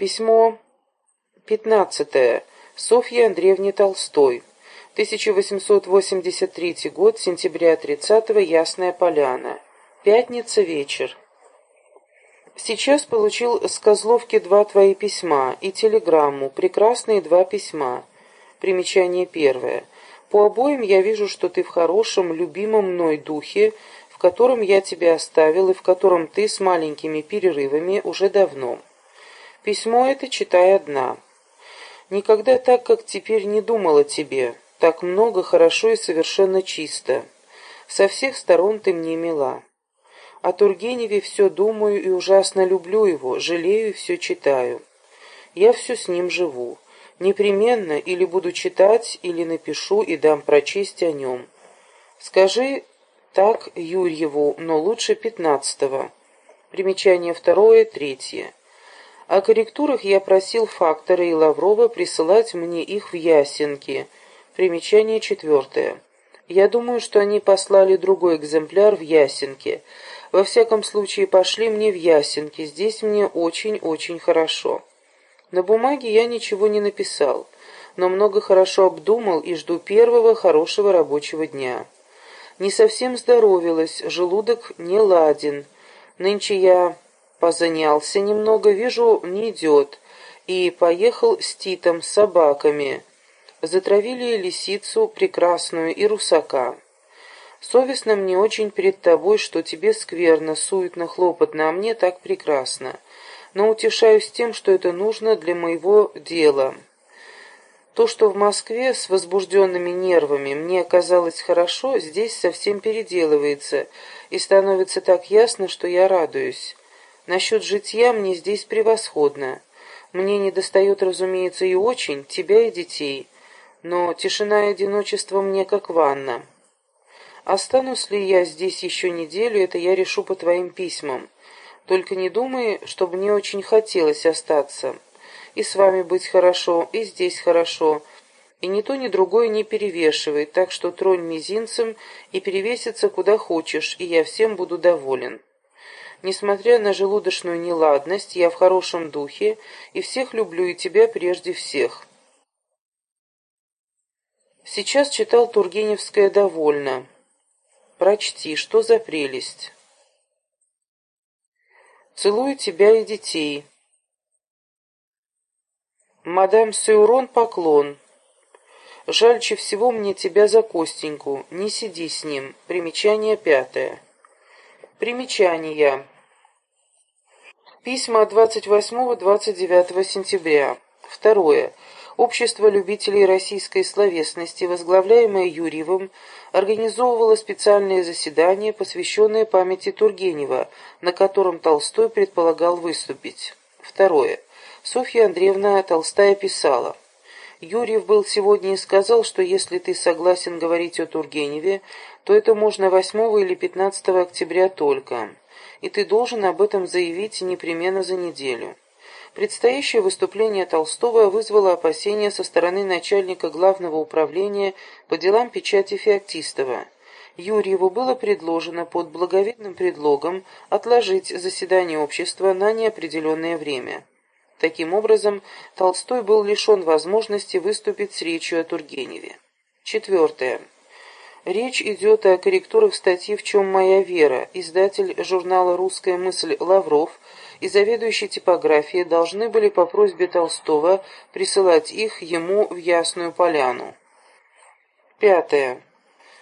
Письмо 15. Софье Андреевне Толстой. 1883 год, сентября 30 Ясная Поляна. Пятница, вечер. Сейчас получил с Козловки два твои письма и телеграмму, прекрасные два письма. Примечание первое. По обоим я вижу, что ты в хорошем, любимом мной духе, в котором я тебя оставил и в котором ты с маленькими перерывами уже давно. Письмо это читай одна. Никогда так, как теперь, не думала тебе. Так много, хорошо и совершенно чисто. Со всех сторон ты мне мила. О Тургеневе все думаю и ужасно люблю его, жалею и все читаю. Я все с ним живу. Непременно или буду читать, или напишу и дам прочесть о нем. Скажи так Юрьеву, но лучше пятнадцатого. Примечание второе, третье. О корректурах я просил Фактора и Лаврова присылать мне их в Ясенки. Примечание четвертое. Я думаю, что они послали другой экземпляр в Ясенке. Во всяком случае, пошли мне в Ясенки. Здесь мне очень-очень хорошо. На бумаге я ничего не написал, но много хорошо обдумал и жду первого хорошего рабочего дня. Не совсем здоровилась, желудок не ладен. Нынче я позанялся немного, вижу, не идет, и поехал с Титом, с собаками. Затравили лисицу прекрасную и русака. Совестно мне очень перед тобой, что тебе скверно, суетно, хлопотно, а мне так прекрасно. Но утешаюсь тем, что это нужно для моего дела. То, что в Москве с возбужденными нервами мне казалось хорошо, здесь совсем переделывается, и становится так ясно, что я радуюсь. Насчет житья мне здесь превосходно. Мне недостает, разумеется, и очень тебя и детей, но тишина и одиночество мне как ванна. Останусь ли я здесь еще неделю, это я решу по твоим письмам. Только не думай, чтобы мне очень хотелось остаться. И с вами быть хорошо, и здесь хорошо. И ни то, ни другое не перевешивает, так что тронь мизинцем и перевесится куда хочешь, и я всем буду доволен. Несмотря на желудочную неладность, я в хорошем духе и всех люблю, и тебя прежде всех. Сейчас читал Тургеневское довольно. Прочти, что за прелесть. Целую тебя и детей. Мадам Сеурон поклон. Жальче всего мне тебя за Костеньку. Не сиди с ним. Примечание пятое. Примечания. Письма 28-29 сентября. Второе. Общество любителей российской словесности, возглавляемое Юрьевым, организовывало специальное заседание, посвященное памяти Тургенева, на котором Толстой предполагал выступить. Второе. Софья Андреевна Толстая писала. Юрьев был сегодня и сказал, что если ты согласен говорить о Тургеневе, то это можно 8 или 15 октября только, и ты должен об этом заявить непременно за неделю. Предстоящее выступление Толстого вызвало опасения со стороны начальника главного управления по делам печати Феоктистова. Юрьеву было предложено под благовидным предлогом отложить заседание общества на неопределенное время. Таким образом, Толстой был лишен возможности выступить с речью о Тургеневе. Четвертое. Речь идет о корректурах статьи «В чем моя вера». Издатель журнала «Русская мысль» Лавров и заведующий типографией должны были по просьбе Толстого присылать их ему в Ясную Поляну. Пятое.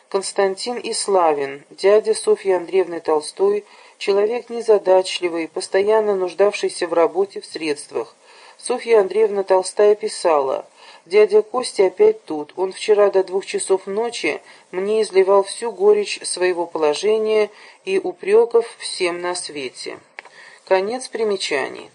Константин Иславин, дядя Софьи Андреевны Толстой, человек незадачливый, постоянно нуждавшийся в работе, в средствах. Софья Андреевна Толстая писала – Дядя Костя опять тут. Он вчера до двух часов ночи мне изливал всю горечь своего положения и упреков всем на свете. Конец примечаний.